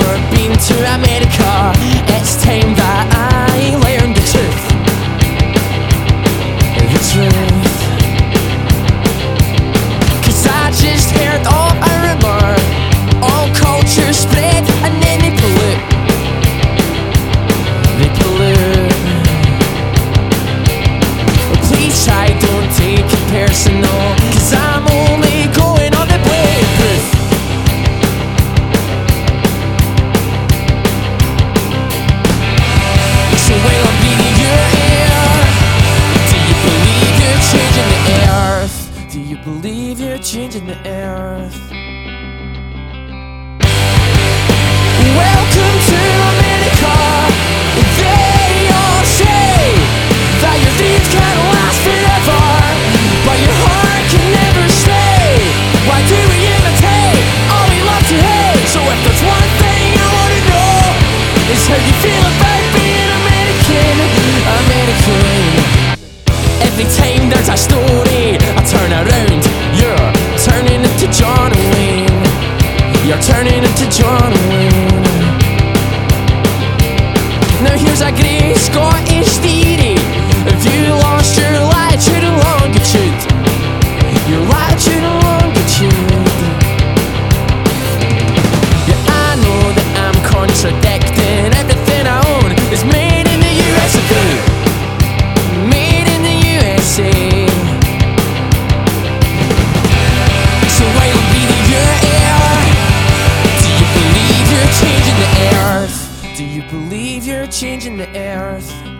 never been to America. It's time that I changing the earth. Welcome. They all say that your can last forever, but your heart can never stay. Why do we imitate all we love to hate? So if there's one thing I wanna know, is how you feel za gris, ko ir stīri. Vīlo the earth